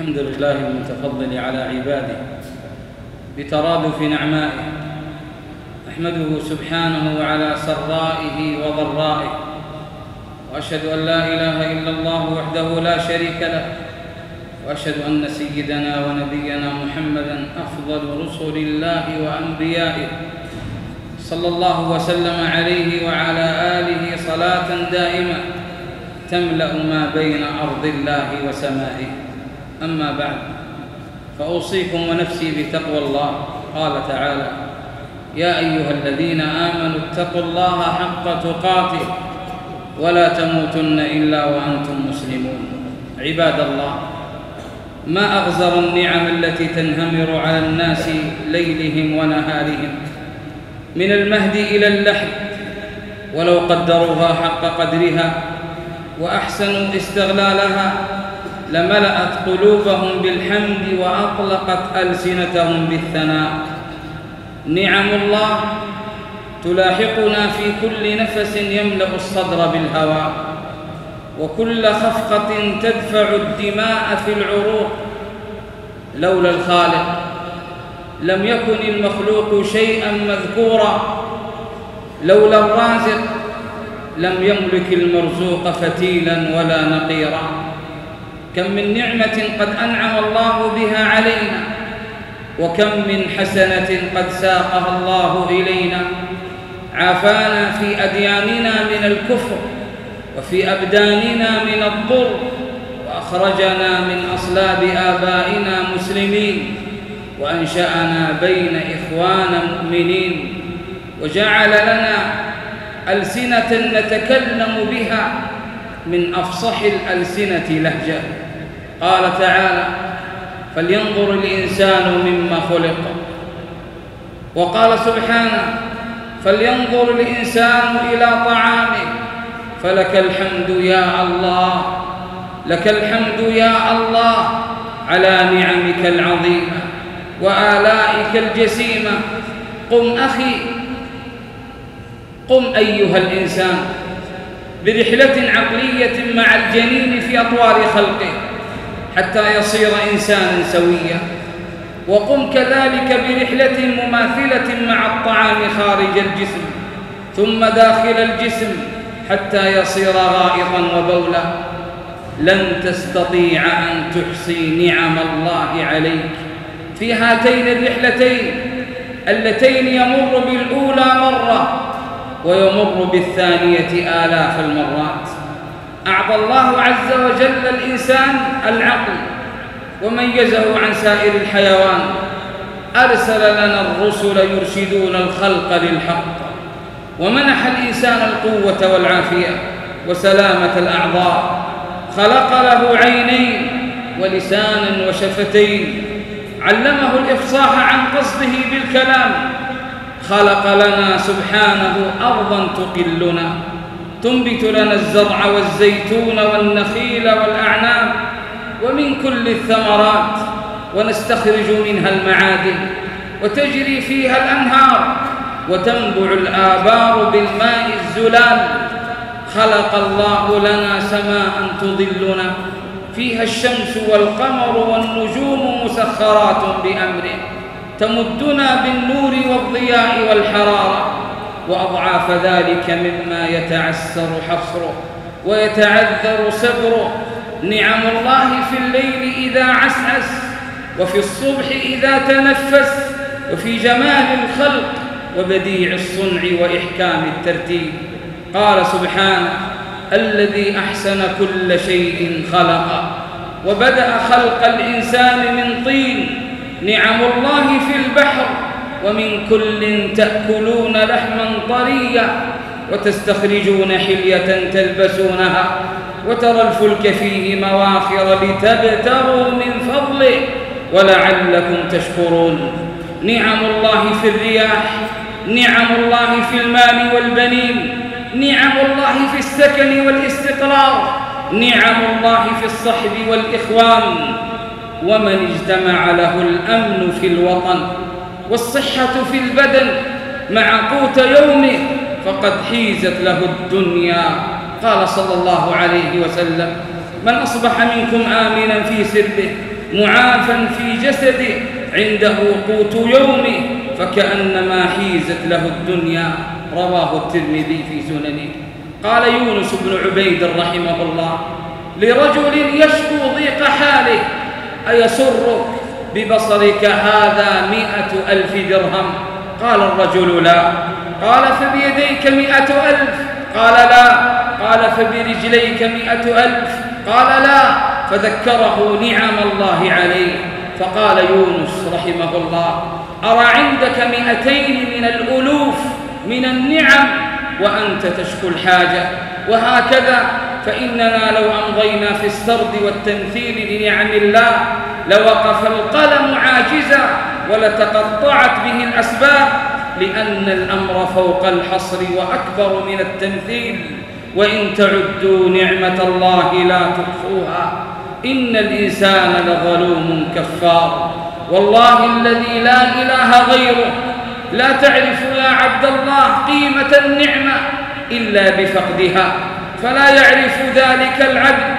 الحمد لله المتفضل على عباده بترادف نعمائه أحمده سبحانه على سرائه وضرائه وأشهد أن لا إله إلا الله وحده لا شريك له وأشهد أن سيدنا ونبينا محمدا أفضل رسل الله وأنبيائه صلى الله وسلم عليه وعلى آله صلاة دائمة تملأ ما بين أرض الله وسمائه. أما بعد فأوصيكم ونفسي بتقوى الله. قال تعالى يا أيها الذين آمنوا اتقوا الله حق تقاته ولا تموتن إلا وأنتم مسلمون. عباد الله ما أغزر النعم التي تنهمر على الناس ليلهم ونهارهم من المهد إلى اللحد ولو قدروها حق قدرها وأحسنوا استغلالها لملأت قلوبهم بالحمد واطلقت ألسنتهم بالثناء. نعم الله تلاحقنا في كل نفس يملأ الصدر بالهواء وكل خفقة تدفع الدماء في العروق. لولا الخالق لم يكن المخلوق شيئا مذكورا. لولا الرازق لم يملك المرزوق فتيلا ولا نقيرا. كم من نعمة قد أنعم الله بها علينا وكم من حسنة قد ساقها الله إلينا. عافانا في أدياننا من الكفر وفي أبداننا من الضر وأخرجنا من أصلاب آبائنا مسلمين وأنشأنا بين إخوان مؤمنين. وجعل لنا ألسنة نتكلم بها من أفصح الألسنة لهجة. قال تعالى فلينظر الإنسان مما خلق. وقال سبحانه فلينظر الإنسان إلى طعامه. فلك الحمد يا الله لك الحمد يا الله على نعمك العظيمة وآلائك الجسيمة. قم أخي قم أيها الإنسان. برحلة عقلية مع الجنين في أطوار خلقه حتى يصير إنسانا سويا. وقم كذلك برحلة مماثلة مع الطعام خارج الجسم ثم داخل الجسم حتى يصير غائطا وبولا. لن تستطيع أن تحصي نعم الله عليك. في هاتين الرحلتين اللتين يمر بالأولى مرة ويمر بالثانية آلاف المرات. أعطى الله عز وجل الإنسان العقل وميزه عن سائر الحيوان. أرسل لنا الرسل يرشدون الخلق للحق. ومنح الإنسان القوة والعافية وسلامة الأعضاء. خلق له عينين ولسانا وشفتين. علمه الإفصاح عن قصده بالكلام. خلق لنا سبحانه أرضا تقلنا تنبت لنا الزرع والزيتون والنخيل والأعناب ومن كل الثمرات ونستخرج منها المعادن وتجري فيها الأنهار وتنبع الآبار بالماء الزلال. خلق الله لنا سماء تظلنا فيها الشمس والقمر والنجوم مسخرات بأمره. تمدنا بالنور والضياء والحرارة وأضعاف ذلك مما يتعسر حصره ويتعذر صبره نعم الله في الليل إذا عسعس وفي الصبح إذا تنفس وفي جمال الخلق وبديع الصنع وإحكام الترتيب. قال سبحانه الذي أحسن كل شيء خلق وبدأ خلق الإنسان من طين نعم الله في البحر ومن كل تأكلون لحما طريا وتستخرجون حلية تلبسونها وترى الفلك فيه مواخر لتبتغوا من فضله ولعلكم تشكرون. نعم الله في الرياح نعم الله في المال والبنين نعم الله في السكن والاستقرار نعم الله في الصحب والإخوان. ومن اجتمع له الأمن في الوطن والصحة في البدن مع قوت يومه فقد حيزت له الدنيا. قال صلى الله عليه وسلم من أصبح منكم آمنا في سربه معافا في جسده عنده قوت يومه فكأنما حيزت له الدنيا. رواه الترمذي في سننه. قال يونس بن عبيد رحمه الله لرجل يشكو ضيق حاله أيسرك ببصرك هذا مئة ألف درهم؟ قال الرجل لا. قال فبيديك مئة ألف. قال لا. قال فبرجليك مئة ألف. قال لا. فذكره نعم الله عليه. فقال يونس رحمه الله أرى عندك مئتين من الألوف من النعم وأنت تشكو الحاجة. وهكذا فإننا لو أمضينا في السرد والتمثيل لنعم الله لوقف القلم عاجزا ولتقطعت به الأسباب لأن الأمر فوق الحصر وأكبر من التمثيل. وإن تعدوا نعمة الله لا تحصوها إن الإنسان لظلوم كفار. والله الذي لا إله غيره لا تعرف يا عبد الله قيمة النعمة إلا بفقدها. فلا يعرف ذلك العبد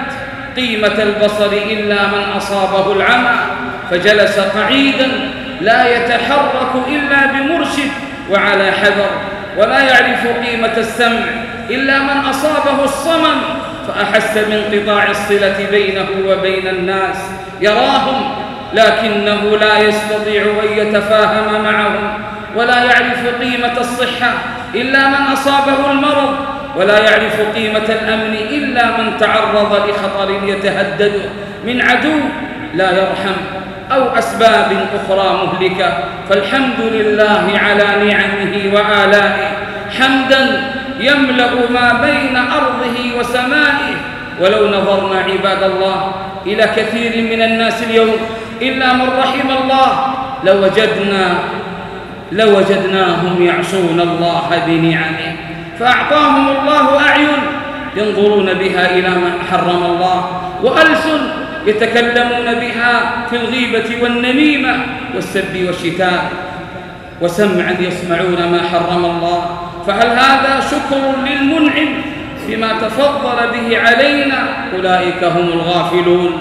قيمة البصر إلا من أصابه العمى فجلس قعيدا لا يتحرك إلا بمرشد وعلى حذر ولا يعرف قيمة السمع إلا من أصابه الصمم فأحس بانقطاع الصلة بينه وبين الناس يراهم لكنه لا يستطيع أن يتفاهم معهم ولا يعرف قيمة الصحة إلا من أصابه المرض ولا يعرف قيمة الأمن إلا من تعرض لخطر يتهدد من عدو لا يرحم أو أسباب أخرى مهلكة. فالحمد لله على نعمه وآلائه. حمدا يملأ ما بين أرضه وسمائه. ولو نظرنا عباد الله إلى كثير من الناس اليوم إلا من رحم الله لوجدنا لوجدناهم يعصون الله بنعمه. فأعطاهم الله أعين ينظرون بها إلى ما حرم الله وألسن يتكلمون بها في الغيبة والنميمة والسب والشتاء وسمعا يسمعون ما حرم الله فهل هذا شكر للمنعم بما تفضل به علينا؟ أولئك هم الغافلون.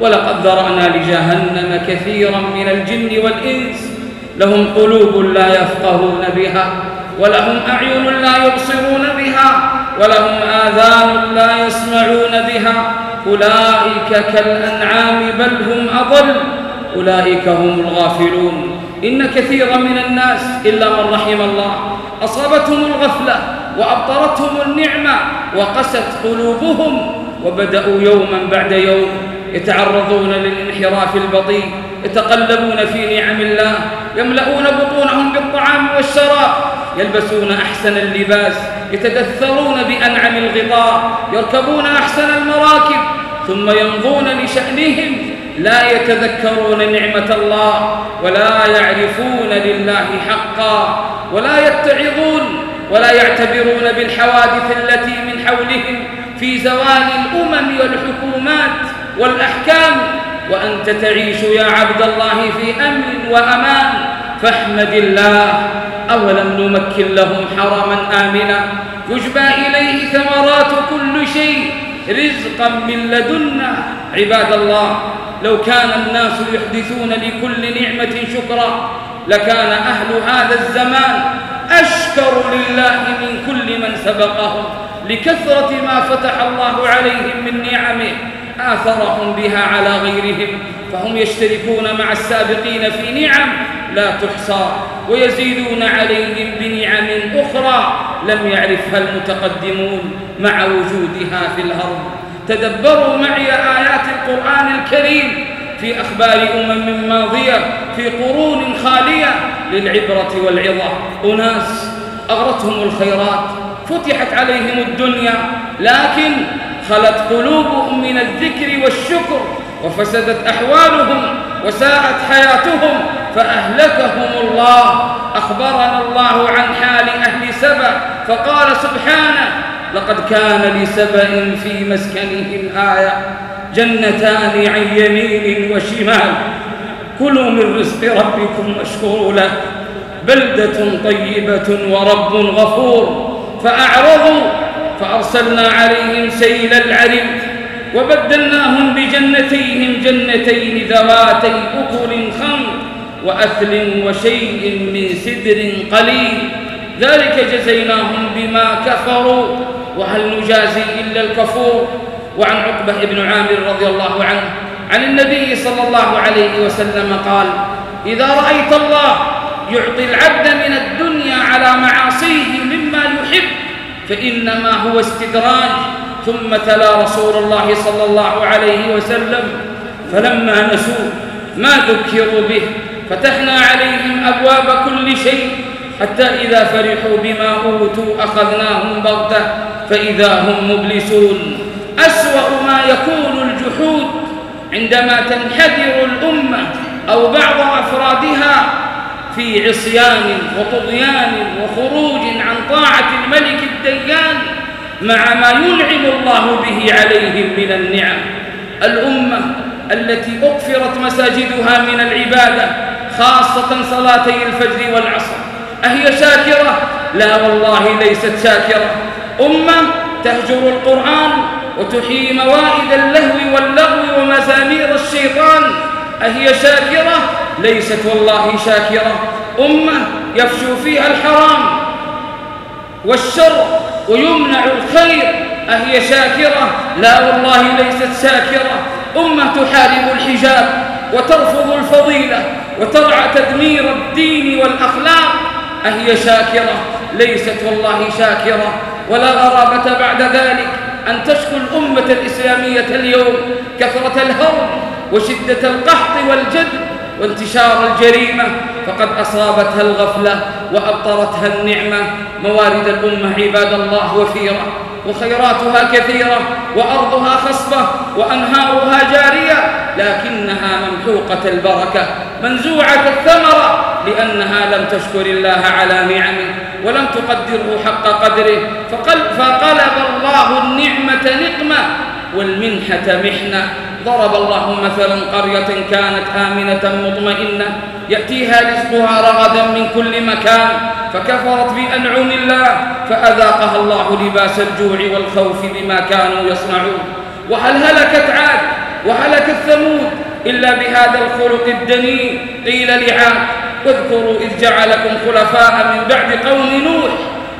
ولقد ذرأنا لجهنم كثيرا من الجن والإنس. لهم قلوب لا يفقهون بها. ولهم أعين لا يبصرون بها ولهم آذان لا يسمعون بها. أولئك كالأنعام بل هم أضل أولئك هم الغافلون. إن كثيرا من الناس إلا من رحم الله أصابتهم الغفلة وأبطرتهم النعمة وقست قلوبهم وبدأوا يوما بعد يوم يتعرضون للانحراف البطيء يتقلبون في نعم الله يملؤون بطونهم بالطعام والشراب يلبسون أحسن اللباس يتدثرون بأنعم الغطاء يركبون أحسن المراكب ثم يمضون لشأنهم لا يتذكرون نعمة الله ولا يعرفون لله حقا ولا يتعظون ولا يعتبرون بالحوادث التي من حولهم في زوال الأمم والحكومات والأحكام وأنت تعيش يا عبد الله في أمن وأمان. فاحمد الله أولم نمكن لهم حرما آمنا. يجبى إليه ثمرات كل شيء رزقا من لدنا. عباد الله لو كان الناس يحدثون لكل نعمة شكرا لكان أهل هذا الزمان أشكر لله من كل من سبقهم لكثرة ما فتح الله عليهم من نعمه. آثرهم بها على غيرهم فهم يشتركون مع السابقين في نعم لا تحصى ويزيدون عليهم بنعم أخرى لم يعرفها المتقدمون مع وجودها في الأرض. تدبروا معي آيات القرآن الكريم في أخبار أمم ماضية في قرون خالية للعبرة والعظة. أناس أغرتهم الخيرات فتحت عليهم الدنيا لكن خلت قلوبهم من الذكر والشكر وفسدت أحوالهم وساءت حياتهم فأهلكهم الله. أخبرنا الله عن حال أهل سبأ فقال سبحانه لقد كان لسبأ في مسكنهم آية جنتان عن يمين وشمال كلوا من رزق ربكم واشكروا له بلدة طيبة ورب غفور فأعرضوا فأرسلنا عليهم سيل العرم وبدلناهم بجنتيهم جنتين ذواتي أكل خمر وأثل وشيء من سدر قليل. ذلك جزيناهم بما كفروا. وهل نجازي إلا الكفور؟ وعن عقبة بن عامر رضي الله عنه عن النبي صلى الله عليه وسلم قال إذا رأيت الله يعطي العبد من الدنيا على معاصيه مما يحب فإنما هو استدراج. ثم تلا رسول الله صلى الله عليه وسلم فلما نسوا ما ذكروا به فتحنا عليهم أبواب كل شيء حتى إذا فرحوا بما أوتوا أخذناهم بغتة فإذا هم مبلسون. أسوأ ما يكون الجحود عندما تنحدر الأمة أو بعض أفرادها في عصيان وطغيان وخروج عن طاعة الملك الديان مع ما ينعم الله به عليهم من النعم الأمة التي أقفرت مساجدها من العبادة خاصة صلاتي الفجر والعصر أهي شاكرة؟ لا والله ليست شاكرة أمة تهجر القرآن وتحيي موائد اللهو واللغو ومزامير الشيطان أهي شاكرة؟ ليست والله شاكرة. أمة يفشو فيها الحرام والشر ويمنع الخير. أهي شاكرة؟ لا والله ليست شاكرة. أمة تحارب الحجاب وترفض الفضيلة وترعى تدمير الدين والأخلاق. أهي شاكرة؟ ليست والله شاكرة. ولا غرابة بعد ذلك أن تشكو الأمة الإسلامية اليوم كثرة الهرم وشدة القحط والجد وانتشار الجريمة فقد أصابتها الغفلة وأبطرتها النعمة. موارد الأمة عباد الله وفيرة وخيراتها كثيرة وأرضها خصبة وأنهارها جارية لكنها ممحوقة البركة منزوعة الثمرة لأنها لم تشكر الله على نعمه ولم تقدره حق قدره. فقلب الله النعمة نقمة والمنحة محنة. ضرب الله مثلا قرية كانت آمنة مطمئنة يأتيها رزقها رغدا من كل مكان فكفرت بأنعم الله فأذاقها الله لباس الجوع والخوف بما كانوا يصنعون. وهل هلكت عاد؟ وهلكت ثمود؟ إلا بهذا الخلق الدنيء قيل لعاد واذكروا إذ جعلكم خلفاء من بعد قوم نوح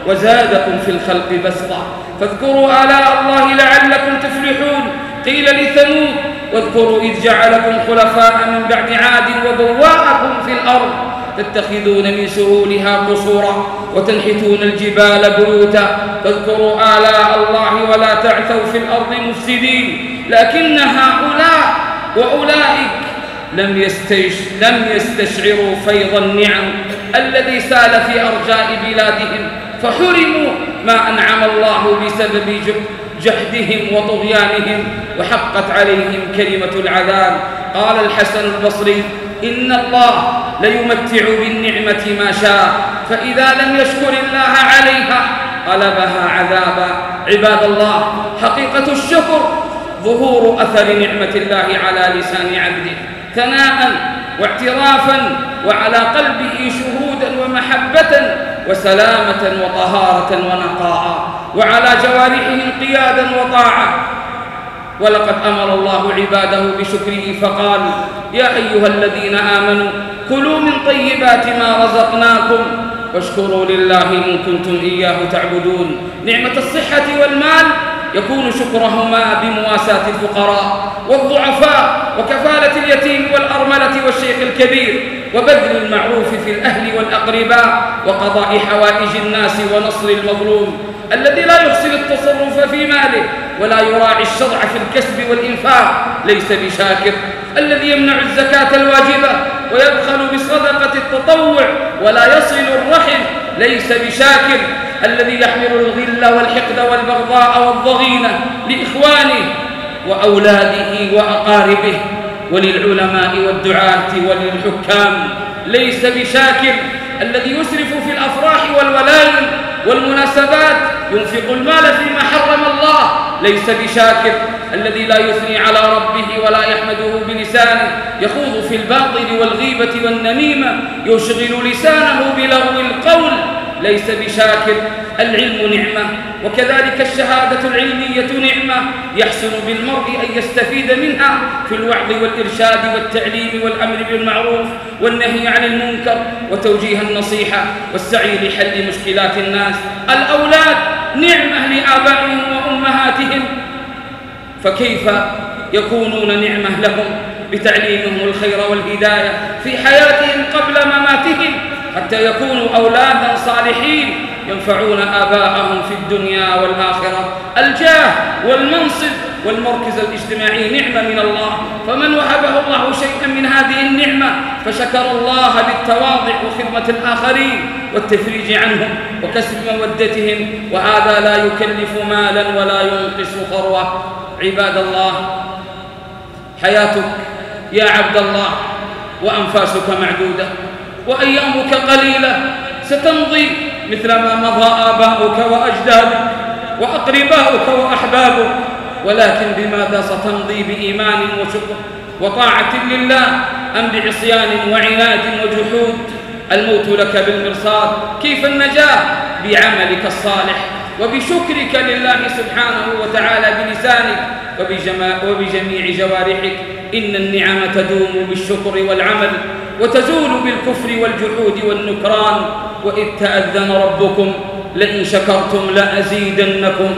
وزادكم في الخلق بسطة فاذكروا آلاء الله لعلكم تفلحون. قيل لثمود واذكروا إذ جعلكم خلفاء من بعد عاد وبواءكم في الأرض تتخذون من سهولها قصورا وتنحتون الجبال بيوتا فاذكروا آلاء الله ولا تعثوا في الأرض مفسدين لكن هؤلاء وأولئك لم, يستيش لم يستشعروا فيض النعم الذي سال في أرجاء بلادهم فحرموا ما أنعم الله بسبب جهدهم وطغيانهم وحقت عليهم كلمة العذاب. قال الحسن البصري إن الله ليمتع بالنعمة ما شاء فإذا لم يشكر الله عليها قلبها عذابا. عباد الله حقيقة الشكر ظهور أثر نعمة الله على لسان عبده ثناء واعترافا وعلى قلبه شهودا ومحبة وسلامة وطهارة ونقاء. وعلى جوارحه انقيادا وطاعة. ولقد أمر الله عباده بشكره فقال يا أيها الذين آمنوا كلوا من طيبات ما رزقناكم واشكروا لله إن كنتم إياه تعبدون. نعمة الصحة والمال يكون شكرهما بمواساة الفقراء والضعفاء وكفالة اليتيم والأرملة والشيخ الكبير وبذل المعروف في الأهل والأقرباء وقضاء حوائج الناس ونصر المظلوم. الذي لا يحسن التصرف في ماله ولا يراعي الشرع في الكسب والإنفاق ليس بشاكر. الذي يمنع الزكاة الواجبة ويبخل بصدقة التطوع ولا يصل الرحم ليس بشاكر. الذي يحمل الغل والحقد والبغضاء والضغينة لإخوانه وأولاده وأقاربه وللعلماء والدعاة وللحكام ليس بشاكر. الذي يسرف في الأفراح والولائم والمناسبات ينفق المال فيما حرم الله. ليس بشاكر الذي لا يثني على ربه ولا يحمده بلسانه. يخوض في الباطل والغيبة والنميمة. يشغل لسانه بلغو القول. ليس بشاكر. العلم نعمة وكذلك الشهادة العلمية نعمة. يحسن بالمرء أن يستفيد منها في الوعظ والإرشاد والتعليم والأمر بالمعروف والنهي عن المنكر وتوجيه النصيحة والسعي لحل مشكلات الناس. الأولاد نعمة لآبائهم وأمهاتهم. فكيف يكونون نعمة لهم؟ بتعليمهم الخير والهداية في حياتهم قبل مماتهم. حتى يكونوا أولادا صالحين ينفعون آباءهم في الدنيا والآخرة. الجاه والمنصب والمركز الاجتماعي نعمة من الله. فمن وهبه الله شيئا من هذه النعمة فشكر الله بالتواضع وخدمة الآخرين والتفريج عنهم وكسب مودتهم. وهذا لا يكلف مالا ولا ينقص ثروة عباد الله حياتك يا عبد الله وأنفاسك معدودة. وأيامك قليلة. ستمضي مثل ما مضى آباؤك وأجدادك وأقرباؤك وأحبابك. ولكن بماذا ستمضي بإيمان وشكر وطاعة لله أم بعصيان وعناد وجحود؟ الموت لك بالمرصاد. كيف النجاة؟ بعملك الصالح وبشكرك لله سبحانه وتعالى بلسانك وبجميع جوارحك. إن النعم تدوم بالشكر والعمل. وتزول بالكفر والجحود والنكران وإذ تأذن ربكم لئن شكرتم لأزيدنكم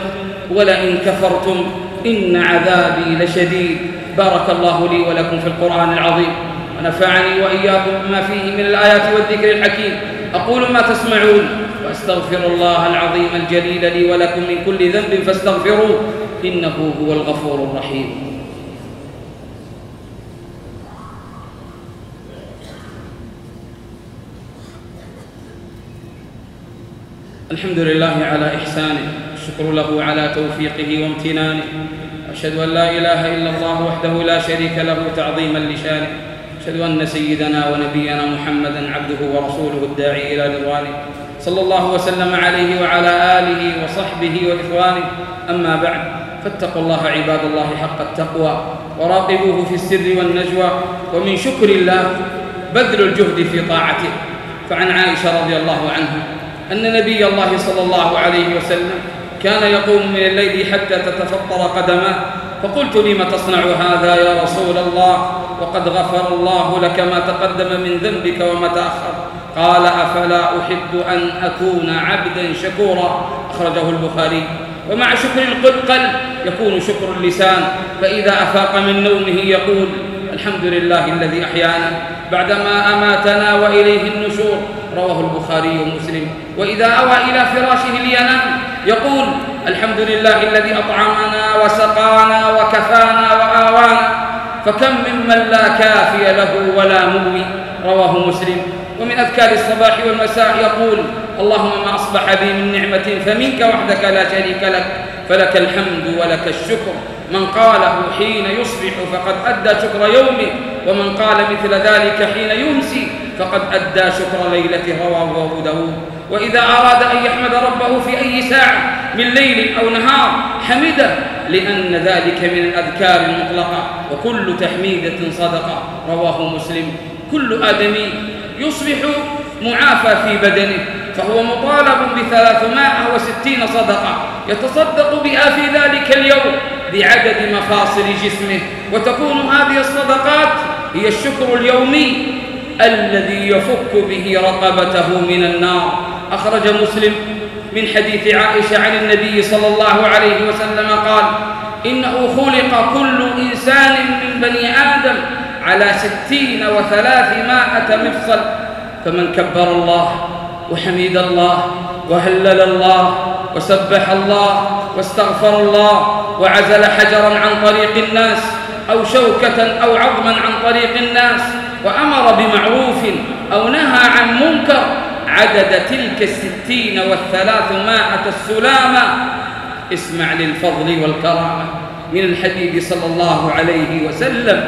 ولئن كفرتم إن عذابي لشديد. بارك الله لي ولكم في القرآن العظيم. ونفعني وإياكم بما فيه من الآيات والذكر الحكيم. أقول ما تسمعون وأستغفر الله العظيم الجليل لي ولكم من كل ذنب فاستغفروه إنه هو الغفور الرحيم. الحمد لله على إحسانه الشكر له على توفيقه وامتنانه. أشهد أن لا إله إلا الله وحده لا شريك له تعظيما لشانه. أشهد أن سيدنا ونبينا محمدا عبده ورسوله الداعي إلى رضوانه. صلى الله وسلم عليه وعلى آله وصحبه وإخوانه. أما بعد فاتقوا الله عباد الله حق التقوى وراقبوه في السر والنجوى ومن شكر الله بذل الجهد في طاعته. فعن عائشة رضي الله عنها أن نبي الله صلى الله عليه وسلم كان يقوم من الليل حتى تتفطر قدماه. فقلت لم تصنع هذا يا رسول الله؟ وقد غفر الله لك ما تقدم من ذنبك وما تأخر. قال أفلا أحب أن أكون عبدا شكورا؟ أخرجه البخاري. ومع شكر القلب يكون شكر اللسان. فإذا أفاق من نومه يقول الحمد لله الذي أحيانا بعدما أماتنا وإليه النشور رواه البخاري ومسلم. وإذا أوى إلى فراشه لينام يقول الحمد لله الذي أطعمنا وسقانا وكفانا وآوانا فكم ممن لا كافي له ولا موي رواه مسلم. ومن أذكار الصباح والمساء يقول اللهم ما أصبح بي من نعمة فمنك وحدك لا شريك لك فلك الحمد ولك الشكر. من قاله حين يصبح فقد أدى شكر يومه ومن قال مثل ذلك حين يمسي فقد أدى شكر ليلته رواه أبو داود. وإذا أراد أن يحمد ربه في أي ساعة من ليل أو نهار حمده لأن ذلك من الأذكار المطلقة وكل تحميدة صدقة رواه مسلم. كل آدمي يصبح معافى في بدنه فهو مطالب بثلاثمائة وستين صدقة. يتصدق بها في ذلك اليوم بعدد مفاصل جسمه. وتكون هذه الصدقات هي الشكر اليومي الذي يفك به رقبته من النار. أخرج مسلم من حديث عائشة عن النبي صلى الله عليه وسلم قال إنه خلق كل إنسان من بني آدم على ستين وثلاثمائة مفصل. فمن كبر الله وحمد الله وهلل الله وسبح الله واستغفر الله وعزل حجرا عن طريق الناس أو شوكة أو عظما عن طريق الناس وأمر بمعروف أو نهى عن منكر عدد تلك الستين والثلاثمائة السلامة. اسمع للفضل والكرامة من الحبيب صلى الله عليه وسلم.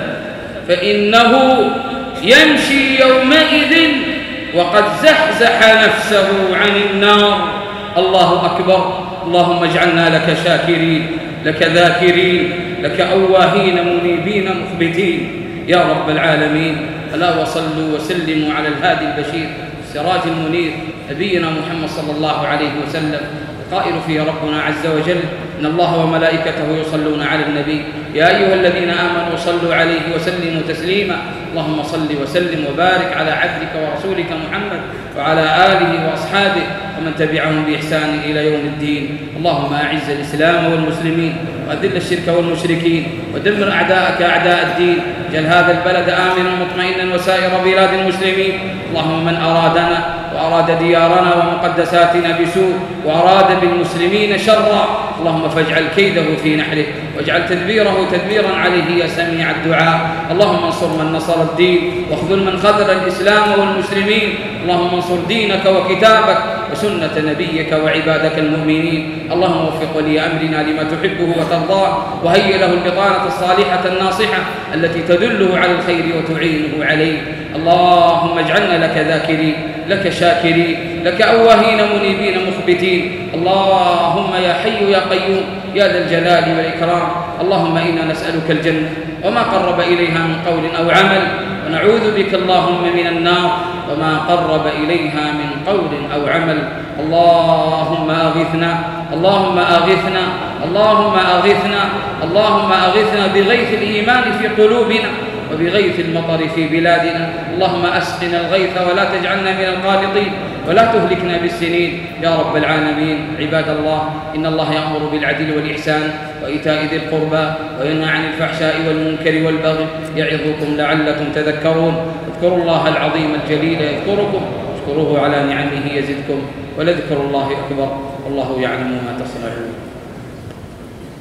فإنه يمشي يومئذ وقد زحزح نفسه عن النار. الله أكبر. اللهم اجعلنا لك شاكرين لك ذاكرين لك أواهين منيبين مخبتين. يا رب العالمين. ألا وصلوا وسلموا على الهادي البشير السراج المنير نبينا محمد صلى الله عليه وسلم قائل فيه ربنا عز وجل إن الله وملائكته يصلون على النبي يا أيها الذين آمنوا صلوا عليه وسلموا تسليما. اللهم صل وسلم وبارك على عبدك ورسولك محمد وعلى آله وأصحابه ومن تبعهم بإحسان إلى يوم الدين. اللهم أعز الإسلام والمسلمين وأذل الشرك والمشركين ودمر أعداءك أعداء الدين. جل هذا البلد آمنا مطمئنا وسائر بلاد المسلمين. اللهم من أرادنا وأراد ديارنا ومقدساتنا بسوء وأراد بالمسلمين شرا اللهم فاجعل كيده في نحره واجعل تدبيره تدبيرا عليه يا سميع الدعاء. اللهم انصر من نصر الدين واخذل من خذل الإسلام والمسلمين. اللهم انصر دينك وكتابك وسنة نبيك وعبادك المؤمنين. اللهم وفق ولي أمرنا لما تحبه وترضاه. وهيئ له البطانة الصالحة الناصحة التي تدله على الخير وتعينه عليه. اللهم اجعلنا لك ذاكرين. لك شاكرين لك أواهين منيبين مخبتين. اللهم يا حي يا قيوم يا ذا الجلال والإكرام. اللهم إنا نسألك الجنة وما قرب إليها من قول أو عمل. ونعوذ بك اللهم من النار وما قرب إليها من قول أو عمل. اللهم أغثنا اللهم أغثنا اللهم أغثنا اللهم أغثنا بغيث الإيمان في قلوبنا. وبغيث المطر في بلادنا. اللهم أسقنا الغيث ولا تجعلنا من القانطين ولا تهلكنا بالسنين. يا رب العالمين عباد الله إن الله يأمر بالعدل والإحسان وإيتاء ذي القربى وينهى عن الفحشاء والمنكر والبغي يعظكم لعلكم تذكرون. اذكروا الله العظيم الجليل يذكركم. اشكروه على نعمه يزدكم. ولذكر الله أكبر. والله يعلم ما تصنعون.